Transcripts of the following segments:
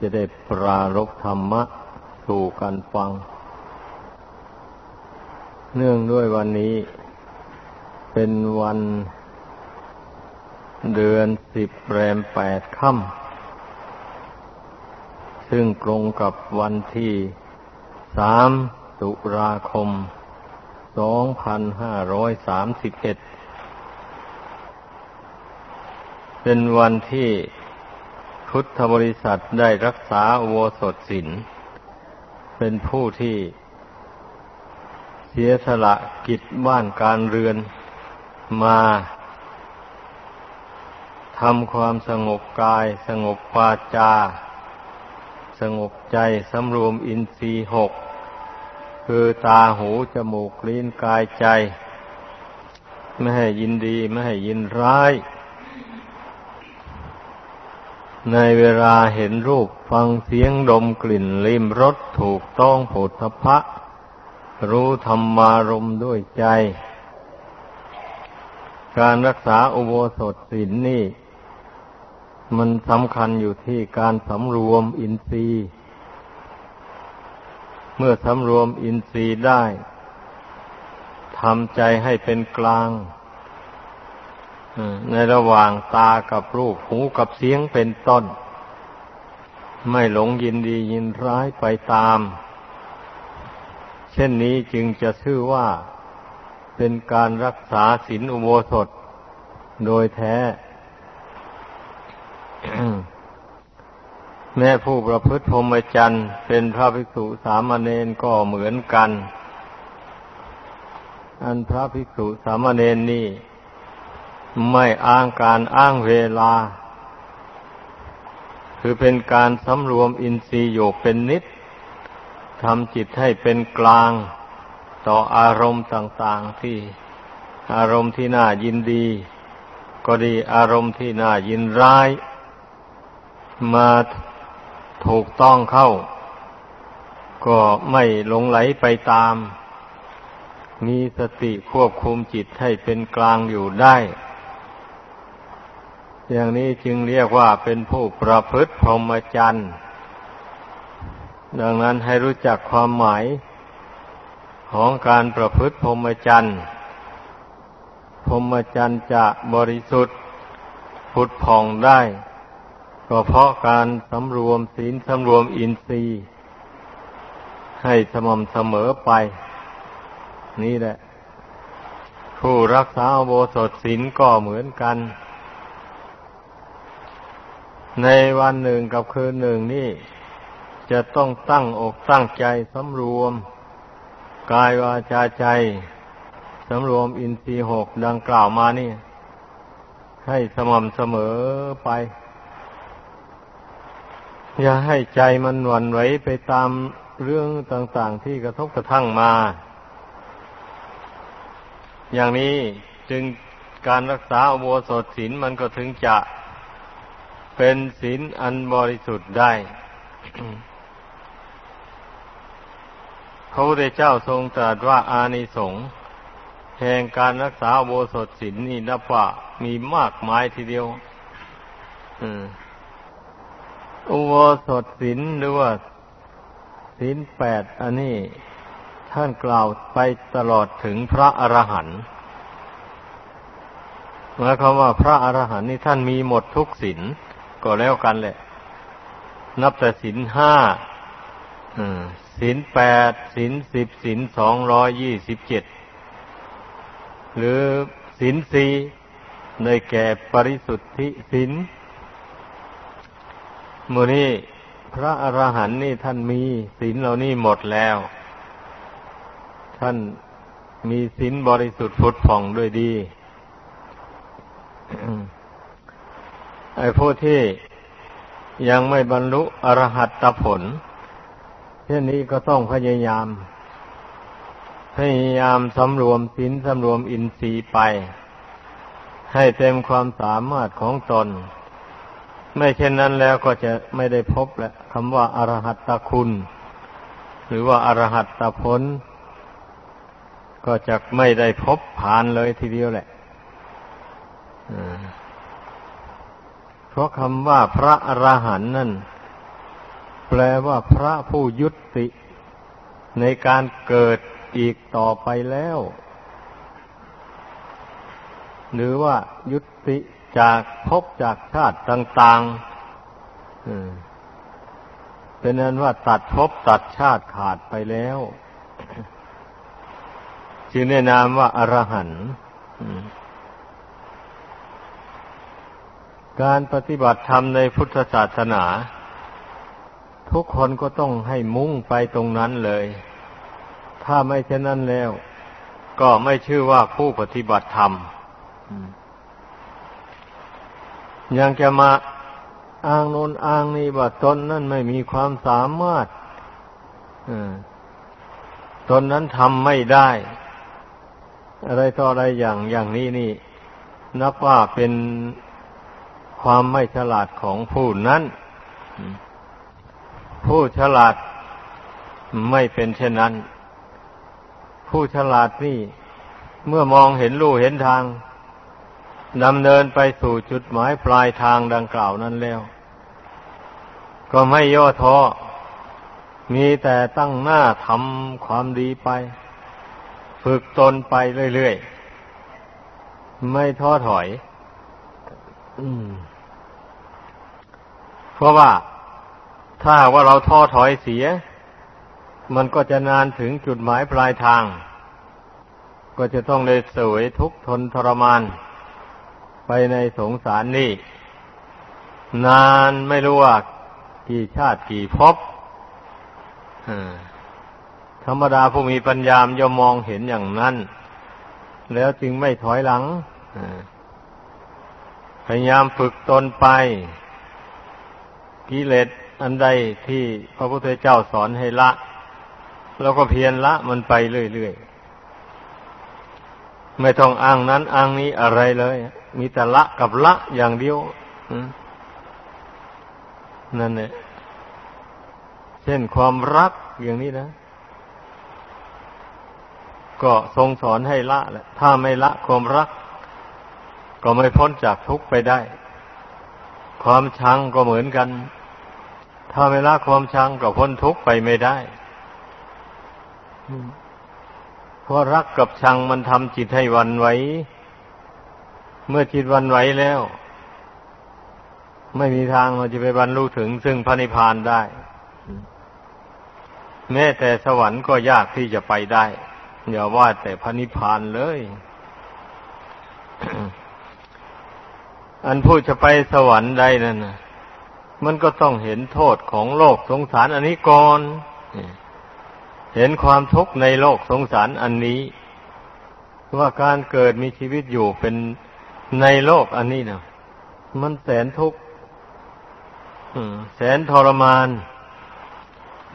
จะได้ปรารบธรรมะสู่กันฟัง เนื่องด้วยวันนี้ เป็นวันเดือนสิบแรมแปดค่ำซึ่งตรงกับวันที่สามตุลาคมสองพันห้าร้อยสามสิบเอ็ดเป็นวันที่ พุทธบริษัทได้รักษาโวสถศิลเป็นผู้ที่เสียสละกิจบ้านการเรือนมาทำความสงบกาย สงบวาจา สงบใจสำรวมอินทรีย์หก คือตาหูจมูกลิ้นกายใจ ไม่ให้ยินดี ไม่ให้ยินร้าย ในเวลาเห็นรูปฟังเสียงดมกลิ่นลิ้มรสถูกต้องผลทพะ รู้ธรรมารมด้วยใจ การรักษาอุโบสถศีลนนี่ มันสำคัญอยู่ที่การสำรวมอินทรีย์ เมื่อสำรวมอินทรีย์ได้ทำใจให้เป็นกลาง ในระหว่างตากับรูปหูกับเสียงเป็นต้น ไม่หลงยินดียินร้ายไปตาม เช่นนี้จึงจะชื่อว่าเป็นการรักษาศีลอุโบสถโดยแท้ แม่ผู้ประพฤติพรหมจรรย์เป็นพระภิกษุสามเณรก็เหมือนกัน อันพระภิกษุสามเณรนี่ ไม่อ้างการอ้างเวลา คือเป็นการสำรวมอินทรีย์อยู่เป็นนิดทำจิตให้เป็นกลาง ต่ออารมณ์ต่าง ๆที่อารมณ์ที่น่ายินดี ก็ดีอารมณ์ที่น่ายินร้าย มาถูกต้องเข้า ก็ไม่หลงไหลไปตาม มีสติควบคุมจิตให้เป็นกลางอยู่ได้ อย่างนี้จึงเรียกว่าเป็นผู้ประพฤติพรหมจรรย์ดังนั้นให้รู้จักความหมายของการประพฤติพรหมจรรย์พรหมจรรย์จะบริสุทธิ์พุทธพองได้ ก็เพราะการสำรวมศีลสำรวมอินทรีย์ ให้สม่ำเสมอไป นี่แหละ ผู้รักษาโบสถศีลก็เหมือนกัน ในวันหนึ่งกับคืนหนึ่งนี่ จะต้องตั้งอกตั้งใจสำรวม กายวาจาใจสำรวมอินทรีหกดังกล่าวมานี่ ให้สม่ำเสมอไป อย่าให้ใจมันหวั่นไหวไปตามเรื่องต่างๆที่กระทบกระทั่งมา อย่างนี้จึงการรักษาอโบสถศีลมันก็ถึงจะ เป็นศีลอันบริสุทธิ์ได้ พระพุทธเจ้าทรงตรัสว่าอานิสงส์แห่งการรักษาโบสถศีลนี่นับว่ามีมากมายทีเดียวอุโบสถศีลหรือว่าศีลแปดอันนี้ท่านกล่าวไปตลอดถึงพระอรหันต์หมายความว่าพระอรหันต์นี่ท่านมีหมดทุกศีล ก็แล้วกันแหละ นับแต่สินห้าสินแปดสินสิบสินสองร้อยยี่สิบเจ็ดหรือสินสี่ในแก่ปริสุทธิสินมือนี้พระอรหันต์นี่ท่านมีสินเหล่านี้หมดแล้ว ท่านมีสินบริสุทธิ์ฟุดผ่องด้วยดี ไอ้ผู้ที่ยังไม่บรรลุอรหัตผลเช่นนี้ก็ต้องพยายาม พยายามสำรวมศีลสำรวมอินทรีย์ไป ให้เต็มความสามารถของตน ไม่เช่นนั้นแล้วก็จะไม่ได้พบแหละคำว่าอรหัตตคุณ หรือว่าอรหัตตผล ก็จะไม่ได้พบผ่านเลยทีเดียวแหละ เพราะคำว่าพระอรหันต์นั่น แปลว่าพระผู้ยุติ ในการเกิดอีกต่อไปแล้ว หรือว่ายุติจากภพจากชาติต่างๆเป็นนั้นว่าตัดภพตัดชาติขาดไปแล้ว จึงแนะนามว่าอรหันต์ การปฏิบัติธรรมในพุทธศาสนา ทุกคนก็ต้องให้มุ่งไปตรงนั้นเลย ถ้าไม่เช่นนั้นแล้ว ก็ไม่ชื่อว่าผู้ปฏิบัติธรรมยังจะมาอ้างโน้นอ้างนี่ว่าตนนั้นไม่มีความสามารถตนนั้นทำไม่ได้ อะไรต่ออะไรอย่างอย่างนี้นี่ นับว่าเป็น ความไม่ฉลาดของผู้นั้น ผู้ฉลาดไม่เป็นเช่นนั้น ผู้ฉลาดนี่ เมื่อมองเห็นลู่เห็นทางดำเนินไปสู่จุดหมายปลายทางดังกล่าวนั้นแล้ว ก็ไม่ย่อท้อมีแต่ตั้งหน้าทำความดีไป ฝึกตนไปเรื่อยๆ ไม่ท้อถอยเพ ราะว่าถ้าว่าเราท้อถอยเสีย มันก็จะนานถึงจุดหมายปลายทาง ก็จะต้องเลยสวยทุกทนทรมาน ไปในสงสารนี่ นานไม่รู้ว่ากี่ชาติกี่ภพธรรมดาผู้มีปัญญามย่อมมองเห็นอย่างนั้น แล้วจึงไม่ถอยหลังพยายามฝึกตนไป กิเลสอันใดที่พระพุทธเจ้าสอนให้ละ แล้วก็เพียรละมันไปเรื่อยๆ ไม่ต้องอ้างนั้นอ้างนี้อะไรเลย มีแต่ละกับละอย่างเดียวนั่นแหละเช่นความรักอย่างนี้นะ ก็ทรงสอนให้ละแหละถ้าไม่ละความรัก ก็ไม่พ้นจากทุกข์ไปได้ ความชังก็เหมือนกัน ถ้าไม่ละความชังก็พ้นทุกข์ไปไม่ได้เพราะรักกับชังมันทำจิตให้วันไหว เมื่อจิตวันไหวแล้ว ไม่มีทางเราจะไปบรรลุถึงซึ่งพระนิพพานได้ แม้แต่สวรรค์ก็ยากที่จะไปได้ อย่าว่าแต่พระนิพพานเลย อันผู้จะไปสวรรค์ได้นั่นนะ มันก็ต้องเห็นโทษของโลกสงสารอันนี้ก่อน เห็นความทุกข์ในโลกสงสารอันนี้ ว่าการเกิดมีชีวิตอยู่เป็นในโลกอันนี้นะมันแสนทุกข์แสนทรมาน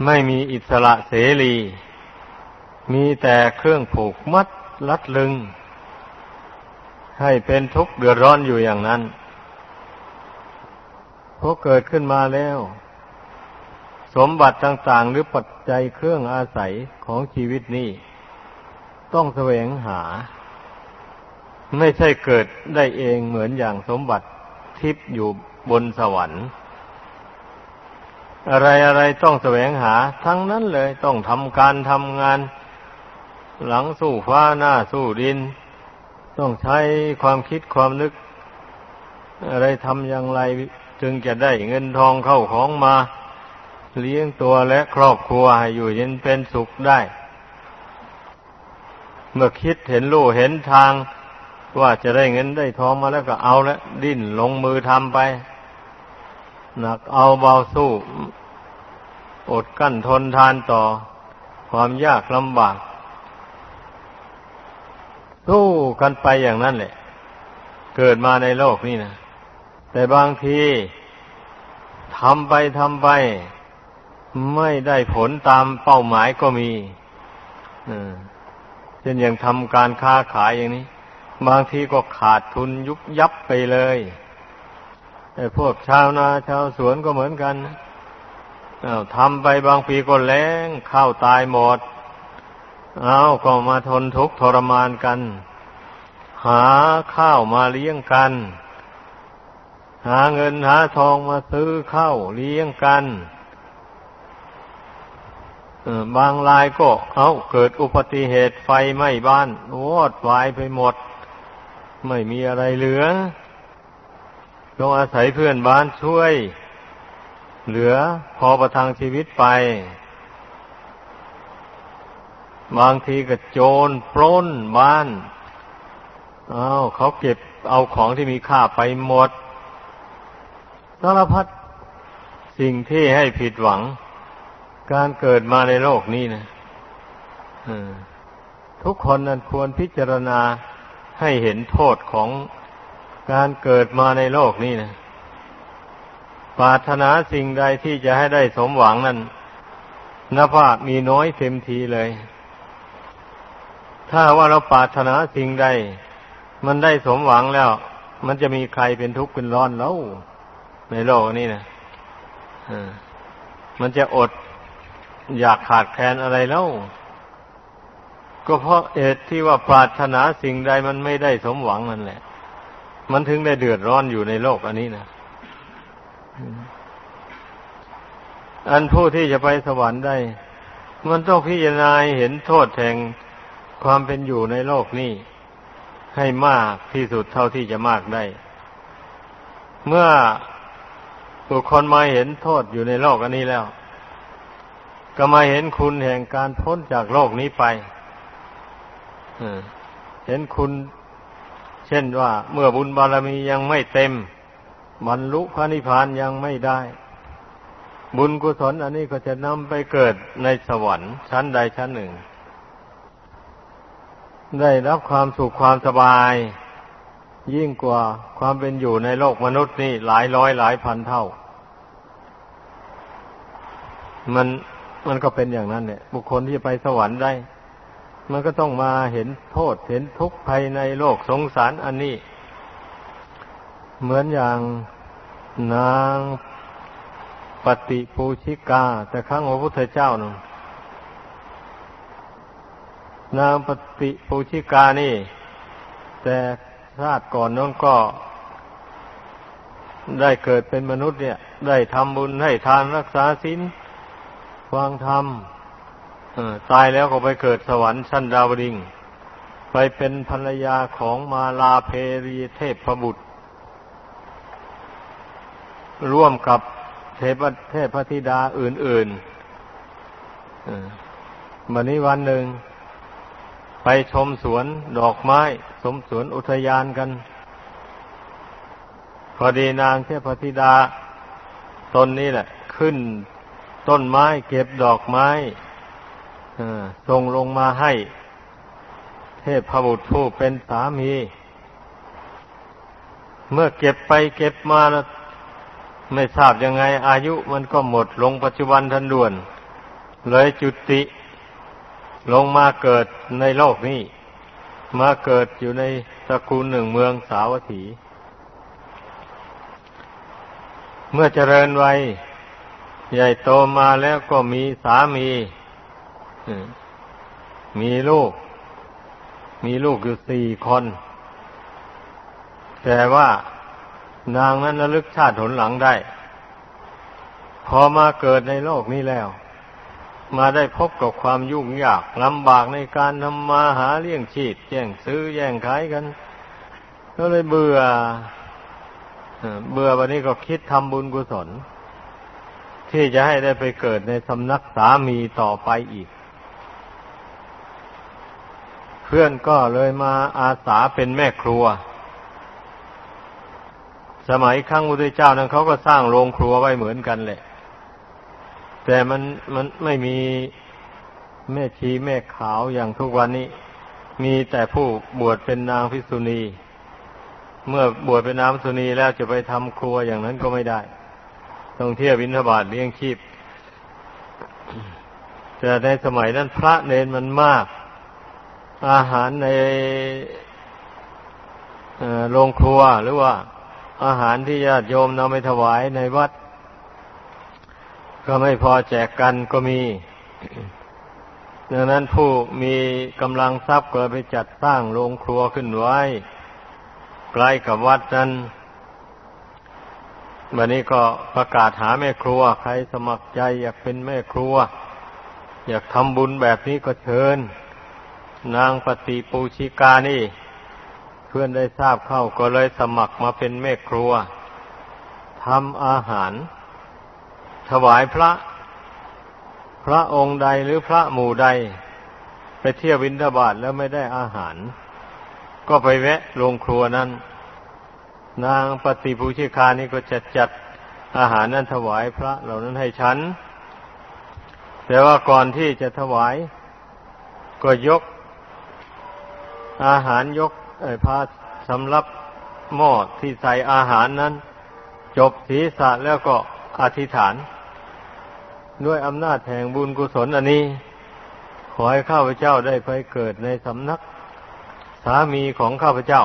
ไม่มีอิสระเสรี มีแต่เครื่องผูกมัดลัดลึง ให้เป็นทุกข์เดือดร้อนอยู่อย่างนั้น พอเกิดขึ้นมาแล้ว สมบัติต่างๆ หรือปัจจัยเครื่องอาศัยของชีวิตนี้ต้องแสวงหา ไม่ใช่เกิดได้เองเหมือนอย่างสมบัติทิพย์อยู่บนสวรรค์ อะไรอะไรต้องแสวงหา ทั้งนั้นเลยต้องทำการทำงาน หลังสู้ฟ้าหน้าสู้ดิน ต้องใช้ความคิดความนึก อะไรทำอย่างไร จึงจะได้เงินทองเข้าของมา เลี้ยงตัวและครอบครัวให้อยู่เย็นเป็นสุขได้ เมื่อคิดเห็นลู่เห็นทาง ว่าจะได้เงินได้ทองมาแล้วก็เอาแล้วดิ้นลงมือทำไป หนักเอาเบาสู้ อดกั้นทนทานต่อ ความยากลำบากสู้กันไปอย่างนั้นแหละ เกิดมาในโลกนี่นะ แต่บางทีทำไปทำไป ไม่ได้ผลตามเป้าหมายก็มีเช่นอย่างทำการค้าขายอย่างนี้ บางทีก็ขาดทุนยุบยับไปเลยแต่พวกชาวนาชาวสวนก็เหมือนกันทำไปบางปีก็แล้งข้าวตายหมด เอาก็มาทนทุกข์ทรมานกัน หาข้าวมาเลี้ยงกัน หาเงินหาทองมาซื้อข้าวเลี้ยงกันบางรายก็เอาเกิดอุบัติเหตุไฟไหม้บ้านวอดวายไปหมด ไม่มีอะไรเหลือต้องอาศัยเพื่อนบ้านช่วย เหลือพอประทังชีวิตไป บางทีก็โจรปล้นบ้าน เอาเขาเก็บเอาของที่มีค่าไปหมด สารพัดสิ่งที่ให้ผิดหวัง การเกิดมาในโลกนี้นะทุกคนนั้นควรพิจารณาให้เห็นโทษของการเกิดมาในโลกนี้นะปรารถนาสิ่งใดที่จะให้ได้สมหวังนั้นนับว่ามีน้อยเต็มทีเลย ถ้าว่าเราปรารถนาสิ่งใด มันได้สมหวังแล้ว มันจะมีใครเป็นทุกข์เป็นร้อนแล้ว ในโลกนี้นะมันจะอดอยากขาดแคลนอะไรแล้ว ก็เพราะเหตุที่ว่าปรารถนาสิ่งใดมันไม่ได้สมหวังนั่นแหละ มันถึงได้เดือดร้อนอยู่ในโลกอันนี้นะอันผู้ที่จะไปสวรรค์ได้ มันต้องพิจารณาเห็นโทษแห่งความเป็นอยู่ในโลกนี้ ให้มากที่สุดเท่าที่จะมากได้ เมื่อ บุคคลมาเห็นโทษอยู่ในโลกอันนี้แล้ว ก็มาเห็นคุณแห่งการพ้นจากโลกนี้ไปเห็นคุณ เช่นว่า เมื่อบุญบารมียังไม่เต็มบรรลุพระนิพพานยังไม่ได้ บุญกุศลอันนี้ก็จะนำไปเกิดในสวรรค์ชั้นใดชั้นหนึ่ง ได้รับความสุขความสบาย ยิ่งกว่าความเป็นอยู่ในโลกมนุษย์นี่หลายร้อยหลายพันเท่า มันมันก็เป็นอย่างนั้นเนี่ยบุคคลที่จะไปสวรรค์ได้ มันก็ต้องมาเห็นโทษเห็นทุกข์ภายในโลกสงสารอันนี้ เหมือนอย่างนางปฏิปูชิกา แต่ครั้งพระพุทธเจ้าน่นางปฏิปูชิกานี่ แต่ ชาติก่อนนั้นก็ได้เกิดเป็นมนุษย์เนี่ย ได้ทำบุญให้ทานรักษาศีลฟังธรรมตายแล้วก็ไปเกิดสวรรค์ชั้นดาวดิงไปเป็นภรรยาของมาลาเพรีเทพบุตร ร่วมกับเทพเทพธิดาอื่นๆวันนี้วันหนึ่ง ชมสวนดอกไม้สมสวนอุทยานกัน พอดีนางเทพธิดาตนนี้แหละ ขึ้นต้นไม้เก็บดอกไม้ส่งลงมาให้ เทพพบุตรผู้เป็นสามี เมื่อเก็บไปเก็บมาแล้วไม่ทราบยังไง อายุมันก็หมดลงปัจจุบันทันด่วน เลยจุติ ลงมาเกิดในโลกนี้ มาเกิดอยู่ในตระกูลหนึ่งเมืองสาวัตถี เมื่อเจริญวัยใหญ่โตมาแล้วก็มีสามี มีลูก มีลูกอยู่สี่คน แต่ว่านางนั้นระลึกชาติหนหลังได้ พอมาเกิดในโลกนี้แล้ว มาได้พบกับความยุ่งยากลำบากในการทำมาหาเลี้ยงชีพแย่งซื้อแย่งขายกัน ก็เลยเบื่อเบื่อวันนี้ก็คิดทำบุญกุศล ที่จะให้ได้ไปเกิดในสำนักสามีต่อไปอีก เพื่อนก็เลยมาอาสาเป็นแม่ครัว สมัยครั้งอุตเจ้านั้นเขาก็สร้างโรงครัวไว้เหมือนกันแหละ แต่มันมันไม่มีแม่ชีแม่ขาวอย่างทุกวันนี้ มีแต่ผู้บวชเป็นนางพิษุณี เมื่อบวชเป็นนางพิษุณีแล้วจะไปทำครัวอย่างนั้นก็ไม่ได้ต้องเที่ยววินทบาทเลี้ยงชีพแต่ในสมัยนั้นพระเนนมันมาก อาหารในโรงครัวหรือว่าอาหารที่ญาติโยมนำไปถวายในวัด ก็ไม่พอแจกกันก็มีดังนั้นผู้มีกำลังทรัพย์ก็ไปจัดสร้างโรงครัวขึ้นไว้ ใกล้กับวัดนั้นวันนี้ก็ประกาศหาแม่ครัว ใครสมัครใจอยากเป็นแม่ครัว อยากทำบุญแบบนี้ก็เชิญ นางปฏิปูชิกานี่ เพื่อนได้ทราบเข้าก็เลยสมัครมาเป็นแม่ครัวทำอาหาร ถวายพระ พระองค์ใดหรือพระหมู่ใด ไปเที่ยววินทบาทแล้วไม่ได้อาหาร ก็ไปแวะโรงครัวนั้น นางปฏิปูชิกานี่ก็จะจัดอาหารนั้นถวายพระเหล่านั้นให้ฉัน แต่ว่าก่อนที่จะถวาย ก็ยก อาหารยกไอ้พาสำรับหม้อที่ใส่อาหารนั้น จบศีรษะแล้วก็อธิษฐาน ด้วยอำนาจแห่งบุญกุศลอันนี้ ขอให้ข้าพเจ้าได้ไปเกิดในสำนัก สามีของข้าพเจ้า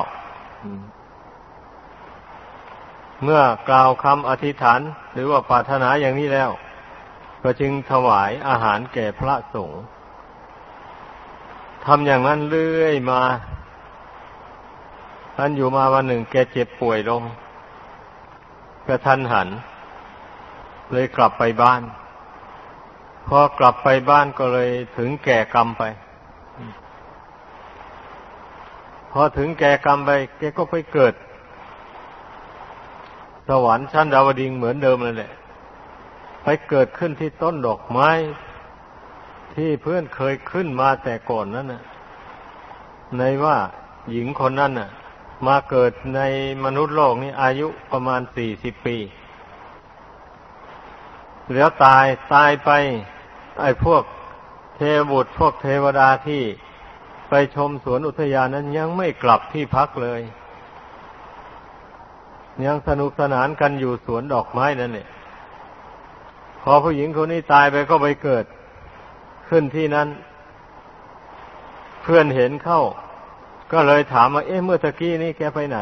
เมื่อกล่าวคำอธิษฐานหรือว่าปรารถนาอย่างนี้แล้ว ก็จึงถวายอาหารแก่พระสงฆ์ทำอย่างนั้นเรื่อยมาท่านอยู่มาวันหนึ่งแกเจ็บป่วยลงกระทันหัน เลยกลับไปบ้าน พอกลับไปบ้านก็เลยถึงแก่กรรมไป พอถึงแก่กรรมไป แกก็ไปเกิด สวรรค์ชั้นดาวดิงเหมือนเดิมเลยแหละ ไปเกิดขึ้นที่ต้นดอกไม้ ที่เพื่อนเคยขึ้นมาแต่ก่อนนั้นนะในว่าหญิงคนนั้นน่ะ มาเกิดในมนุษย์โลกนี้อายุประมาณสี่สิบปี แล้วตายตายไป ไอ้พวกเทวบุตรพวกเทวดาที่ไปชมสวนอุทยานนั้นยังไม่กลับที่พักเลย ยังสนุกสนานกันอยู่สวนดอกไม้นั่นเนี่ยพอผู้หญิงคนนี้ตายไปก็ไปเกิด ขึ้นที่นั้น เพื่อนเห็นเข้า ก็เลยถามว่าเอ๊ะเมื่อตะกี้นี้แกไปไหน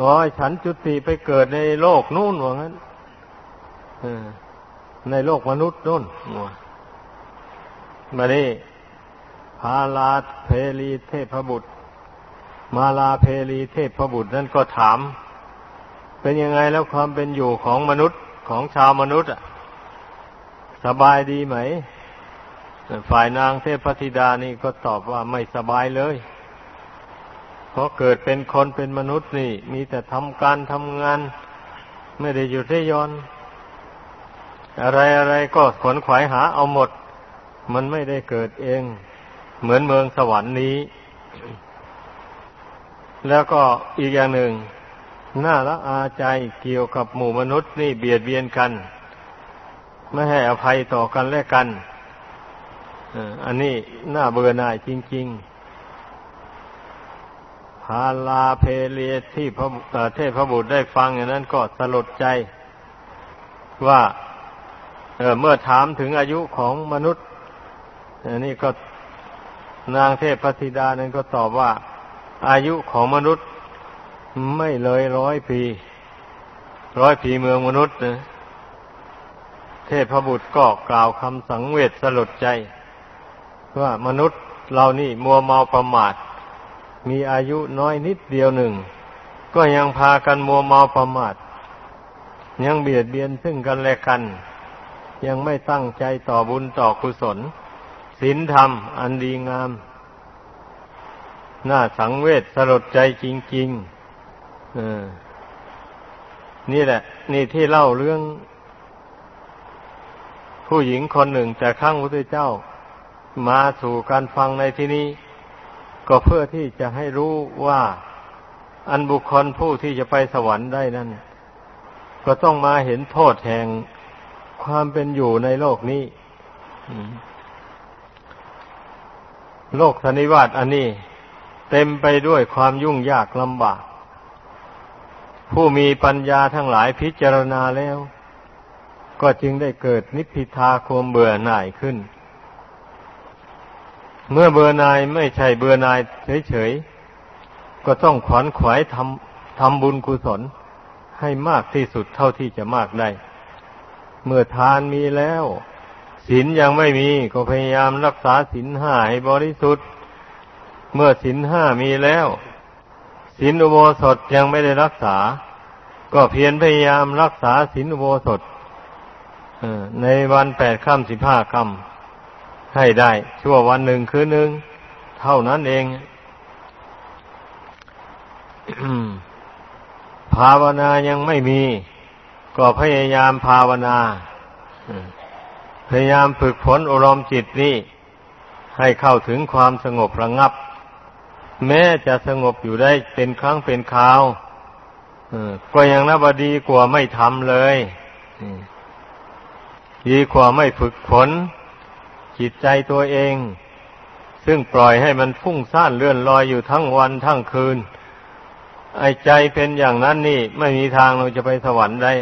อ๋อฉันจุติไปเกิดในโลกนู่นว่างั้น ในโลกมนุษย์นู่นมานี่พาลาเพลีเทพบุตร มาลาเพลีเทพพบุตรนั่นก็ถาม เป็นยังไงแล้วความเป็นอยู่ของมนุษย์ของชาวมนุษย์สบายดีไหม ฝ่ายนางเทพธิดานี่ก็ตอบว่าไม่สบายเลยเพราะเกิดเป็นคนเป็นมนุษย์นี่ มีแต่ทำการทำงาน ไม่ได้หยุดได้ย้อน อะไรอะไรก็ขวนขวายหาเอาหมด มันไม่ได้เกิดเอง เหมือนเมืองสวรรค์นี้ แล้วก็อีกอย่างหนึ่งน่าละอาใจเกี่ยวกับหมู่มนุษย์นี่เบียดเบียนกัน ไม่ให้อภัยต่อกันและกันอันนี้น่าเบื่อหน่ายจริง ๆ พาลาเพเลียที่พระเทพพระบุตรได้ฟังอย่างนั้นก็สลดใจ ว่า เเมื่อถามถึงอายุของมนุษย์อันนี้ก็นางเทพพธิดานั้นก็ตอบว่า อายุของมนุษย์ไม่เลยร้อยปี ร้อยปีเมืองมนุษย์นะเทพบุตรก็กล่าวคำสังเวชสลดใจ ว่ามนุษย์เรานี่มัวเมาประมาท มีอายุน้อยนิดเดียวหนึ่ง ก็ยังพากันมัวเมาประมาท ยังเบียดเบียนซึ่งกันและกัน ยังไม่ตั้งใจต่อบุญต่อกุศลศีลธรรม อันดีงาม น่าสังเวชสลดใจจริงๆนี่แหละ นี่ที่เล่าเรื่อง ผู้หญิงคนหนึ่งจากข้างพระพุทธเจ้า มาสู่การฟังในที่นี้ ก็เพื่อที่จะให้รู้ว่า อันบุคคลผู้ที่จะไปสวรรค์ได้นั้นก็ต้องมาเห็นโทษแห่ง ความเป็นอยู่ในโลกนี้โลกสนิวาตอันนี้ เต็มไปด้วยความยุ่งยากลำบาก ผู้มีปัญญาทั้งหลายพิจารณาแล้ว ก็จึงได้เกิดนิพพิทาความเบื่อหน่ายขึ้น เมื่อเบื่อหน่ายไม่ใช่เบื่อหน่ายเฉยๆ ก็ต้องขวนขวายทำทำบุญกุศลให้มากที่สุดเท่าที่จะมากได้ เมื่อทานมีแล้วศีลยังไม่มีก็พยายามรักษาศีลห้าให้บริสุทธิ์ เมื่อศีลห้ามีแล้วศีลอุโบสถยังไม่ได้รักษา ก็เพียรพยายามรักษาศีลอุโบสถในวันแปดค่ำสิบห้าค่ำให้ได้ ชั่ววันหนึ่งคืนหนึ่งเท่านั้นเองภาวนายังไม่มี ก็พยายามภาวนาพยายามฝึกฝนอารมณ์จิตนี้ให้เข้าถึงความสงบระงับ แม้จะสงบอยู่ได้เป็นครั้งเป็นคราวก็ยังนับดีกว่าไม่ทำเลยดีกว่าไม่ฝึกฝนจิตใจตัวเอง ซึ่งปล่อยให้มันฟุ้งซ่านเลื่อนลอยอยู่ทั้งวันทั้งคืน ไอ้ใจเป็นอย่างนั้นนี่ ไม่มีทางเราจะไปสวรรค์ได้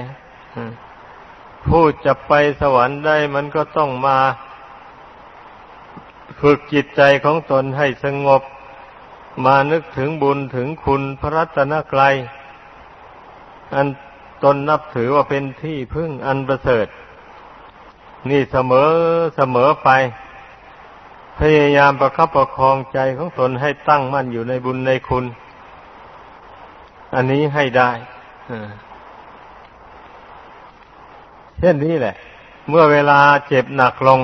ผู้จะไปสวรรค์ได้มันก็ต้องมาฝึกจิตใจของตนให้สงบ มานึกถึงบุญถึงคุณพระรัตนกรัยอันตนนับถือว่าเป็นที่พึ่งอันประเสริฐ นี่เสมอเสมอไป พยายามประคับประคองใจของตนให้ตั้งมั่นอยู่ในบุญในคุณ อันนี้ให้ได้ เช่นนี้แหละ เมื่อเวลาเจ็บหนักลง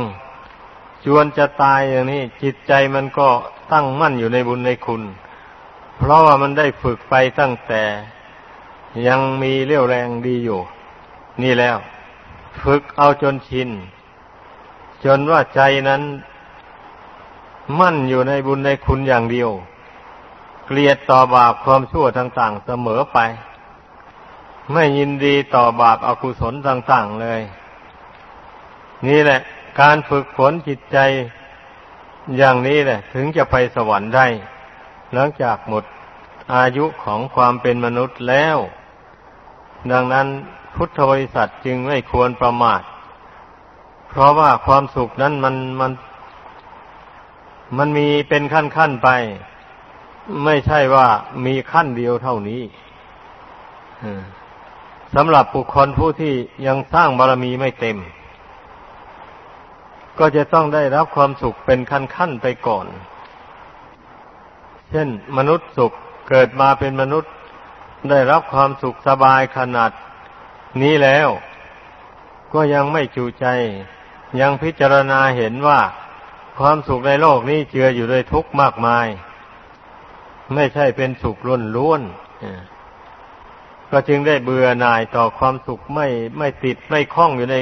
จวนจะตายอย่างนี้ จิตใจมันก็ตั้งมั่นอยู่ในบุญในคุณ เพราะว่ามันได้ฝึกไปตั้งแต่ ยังมีเรี่ยวแรงดีอยู่ นี่แล้ว ฝึกเอาจนชิน จนว่าใจนั้น มั่นอยู่ในบุญในคุณอย่างเดียว เกลียดต่อบาปความชั่วต่าง ๆ เสมอไป ไม่ยินดีต่อบาปอากุศลต่างๆเลย นี่แหละ การฝึกฝนจิตใจอย่างนี้แหละ ถึงจะไปสวรรค์ได้ หลังจากหมดอายุของความเป็นมนุษย์แล้ว ดังนั้นพุทธบริษัทจึงไม่ควรประมาท เพราะว่าความสุขนั้นมันมันมันมีเป็นขั้นขั้นไป ไม่ใช่ว่ามีขั้นเดียวเท่านี้ สำหรับบุคคลผู้ที่ยังสร้างบารมีไม่เต็ม ก็จะต้องได้รับความสุขเป็นขั้นขั้นไปก่อน เช่น มนุษย์สุขเกิดมาเป็นมนุษย์ได้รับความสุขสบายขนาดนี้แล้ว ก็ยังไม่จูใจ ยังพิจารณาเห็นว่าความสุขในโลกนี้เจืออยู่ด้วยทุกข์มากมาย ไม่ใช่เป็นสุขล้วนล้วน ก็จึงได้เบื่อหน่ายต่อความสุขไม่ไม่ติดไม่คล้องอยู่ใน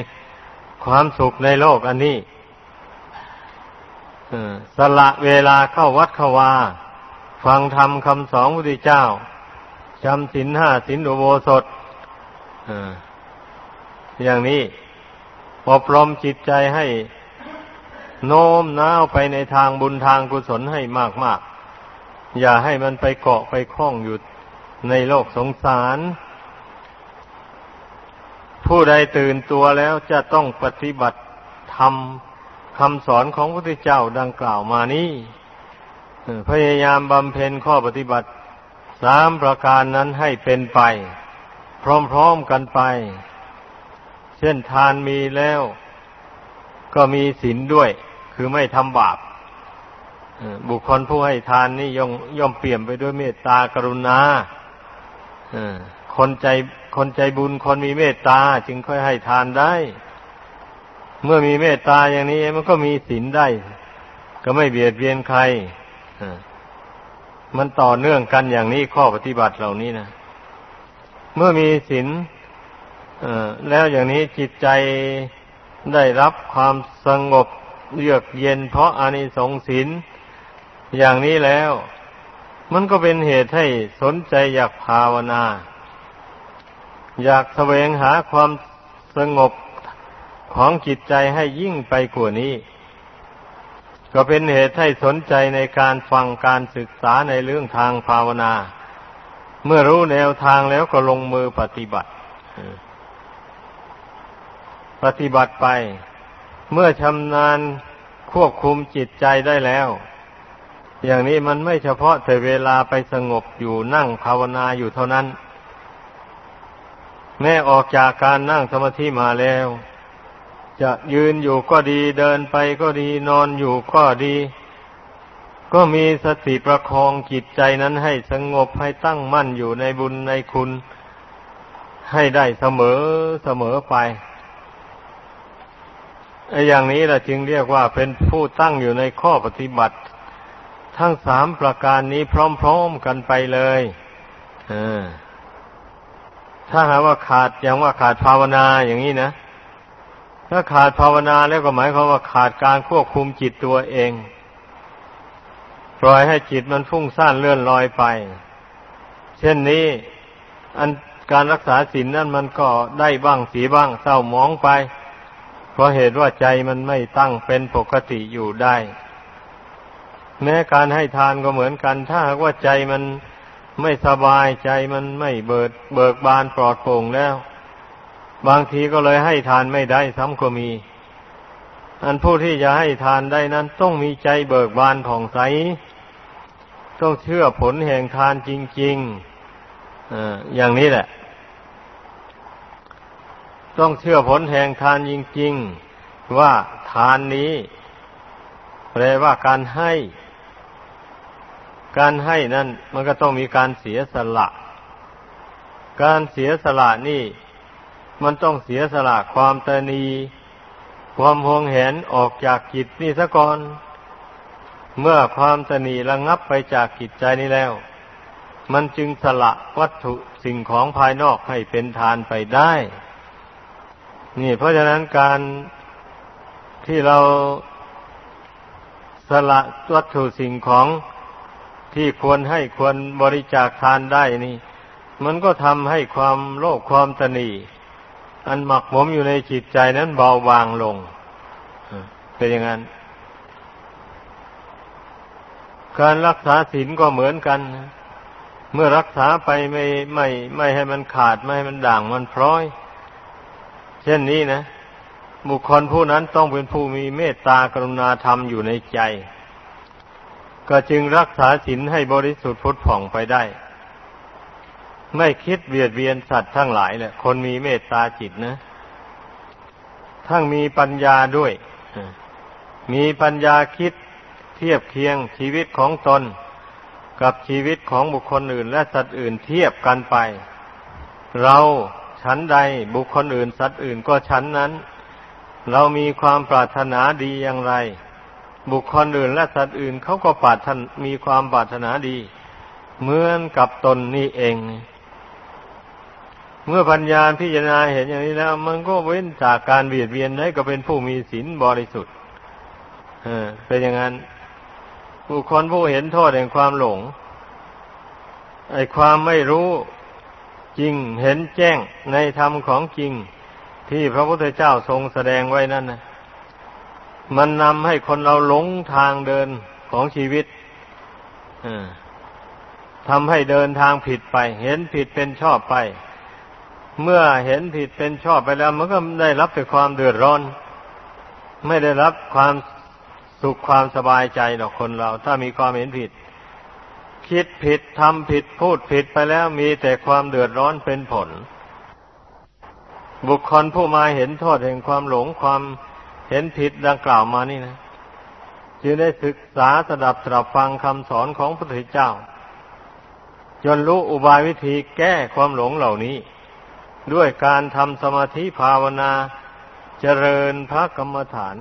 ความสุขในโลกอันนี้สละเวลาเข้าวัดเขวาฟังธรรมคำสอนพระพุทธเจ้าจำสินห้าสินอุโบสถอย่างนี้อบรมจิตใจให้โน้มน้าวไปในทางบุญทางกุศลให้มากมากอย่าให้มันไปเกาะไปคล้องอยู่ ในโลกสงสาร ผู้ใดตื่นตัวแล้วจะต้องปฏิบัติทำคำสอนของพระพุทธเจ้าดังกล่าวมานี้พยายามบำเพ็ญข้อปฏิบัติสามประการนั้นให้เป็นไป พร้อมๆกันไป เช่นทานมีแล้ว ก็มีศีลด้วย คือไม่ทำบาปบุคคลผู้ให้ทานนี่ย่อมย่อมเปี่ยมไปด้วยเมตตากรุณา คนใจคนใจบุญคนมีเมตตาจึงค่อยให้ทานได้ เมื่อมีเมตตาอย่างนี้มันก็มีศีลได้ ก็ไม่เบียดเบียนใครมันต่อเนื่องกันอย่างนี้ข้อปฏิบัติเหล่านี้นะเมื่อมีศีลแล้วอย่างนี้จิตใจได้รับความสงบเยือกเย็นเพราะอานิสงส์ศีลอย่างนี้แล้ว มันก็เป็นเหตุให้สนใจอยากภาวนา อยากแสวงหาความสงบของจิตใจให้ยิ่งไปกว่านี้ ก็เป็นเหตุให้สนใจในการฟังการศึกษาในเรื่องทางภาวนา เมื่อรู้แนวทางแล้วก็ลงมือปฏิบัติ ปฏิบัติไป เมื่อชำนาญควบคุมจิตใจได้แล้ว อย่างนี้มันไม่เฉพาะแต่เวลาไปสงบอยู่นั่งภาวนาอยู่เท่านั้น แม้ออกจากการนั่งสมาธิมาแล้ว จะยืนอยู่ก็ดีเดินไปก็ดีนอนอยู่ก็ดี ก็มีสติประคองจิตใจนั้นให้สงบให้ตั้งมั่นอยู่ในบุญในคุณ ให้ได้เสมอเสมอไปไอ้อย่างนี้แหละจึงเรียกว่าเป็นผู้ตั้งอยู่ในข้อปฏิบัติ ทั้งสามประการนี้พร้อมๆกันไปเลยถ้าหาว่าขาดอย่างว่าขาดภาวนาอย่างนี้นะถ้าขาดภาวนาแล้วก็หมายความว่าขาดการควบคุมจิตตัวเอง ปล่อยให้จิตมันฟุ้งซ่านเลื่อนลอยไป เช่นนี้อันการรักษาศีลนั่นมันก็ได้บ้างสีบ้างเศร้าหมองไป เพราะเหตุว่าใจมันไม่ตั้งเป็นปกติอยู่ได้ แม้การให้ทานก็เหมือนกัน ถ้าหากว่าใจมันไม่สบายใจมันไม่เบิด เบิกบานปลอดโปร่งแล้ว บางทีก็เลยให้ทานไม่ได้ซ้ำก็มี อันผู้ที่จะให้ทานได้นั้น ต้องมีใจเบิกบานผ่องใส ต้องเชื่อผลแห่งทานจริงๆออย่างนี้แหละ ต้องเชื่อผลแห่งทานจริง ๆ ว่าทานนี้แปลว่าการให้ การให้นั่นมันก็ต้องมีการเสียสละ การเสียสละนี่ มันต้องเสียสละความตนี ความหวงเห็นออกจากจิตนี่ซะก่อน เมื่อความตนีระงับไปจากจิตใจนี้แล้ว มันจึงสละวัตถุสิ่งของภายนอกให้เป็นทานไปได้ นี่ เพราะฉะนั้นการที่เราสละวัตถุสิ่งของ ที่ควรให้ควรบริจาคทานได้นี่ มันก็ทำให้ความโลภความตนีอันหมักหมมอยู่ในจิตใจนั้นเบาบางลงเป็นอย่างนั้น การรักษาศีลก็เหมือนกัน เมื่อรักษาไปไม่ไม่ไม่ให้มันขาดไม่ให้มันด่างมันพร้อย เช่นนี้นะ บุคคลผู้นั้นต้องเป็นผู้มีเมตตากรุณาธรรมอยู่ในใจ ก็จึงรักษาศีลให้บริสุทธิ์พุทธผ่องไปได้ ไม่คิดเบียดเบียนสัตว์ทั้งหลายแหละคนมีเมตตาจิตนะ ทั้งมีปัญญาด้วย มีปัญญาคิดเทียบเคียงชีวิตของตน กับชีวิตของบุคคลอื่น และสัตว์อื่นเทียบกันไป เราชั้นใดบุคคลอื่นสัตว์อื่นก็ชั้นนั้น เรามีความปรารถนาดีอย่างไร บุคคลอื่นและสัตว์อื่นเขาก็ปรารถนมีความปรารถนาดี เหมือนกับตนนี่เอง เมื่อปัญญาพิจารณาเห็นอย่างนี้แล้ว มันก็เว้นจากการเบียดเบียนให้ก็เป็นผู้มีศีลบริสุทธิ์เป็นอย่างนั้น บุคคลผู้เห็นโทษแห่งความหลง ไอ้ความไม่รู้จริงเห็นแจ้งในธรรมของจริงที่พระพุทธเจ้าทรงแสดงไว้นั่นนะ มันนำให้คนเราหลงทางเดินของชีวิตทำให้เดินทางผิดไป เห็นผิดเป็นชอบไป เมื่อเห็นผิดเป็นชอบไปแล้ว มันก็ได้รับแต่ความเดือดร้อน ไม่ได้รับความสุขความสบายใจหรอกคนเรา ถ้ามีความเห็นผิด คิดผิดทำผิดพูดผิดไปแล้ว มีแต่ความเดือดร้อนเป็นผล บุคคลผู้มาเห็นโทษแห่งความหลงความ เห็นผิดดังกล่าวมานี่นะจึงได้ศึกษาสดับสดับฟังคำสอนของพระพุทธเจ้า จนรู้อุบายวิธีแก้ความหลงเหล่านี้ ด้วยการทำสมาธิภาวนาเจริญพระกรรมฐาน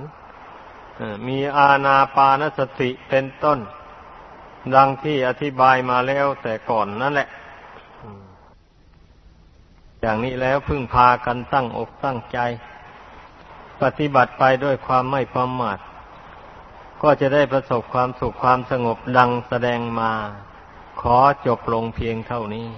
มีอาณาปานสติเป็นต้น ดังที่อธิบายมาแล้วแต่ก่อนนั่นแหละ อย่างนี้แล้วพึ่งพากันตั้งอกตั้งใจ ปฏิบัติไปด้วยความไม่ประมาทก็จะได้ประสบความสุขความสงบดังแสดงมา ขอจบลงเพียงเท่านี้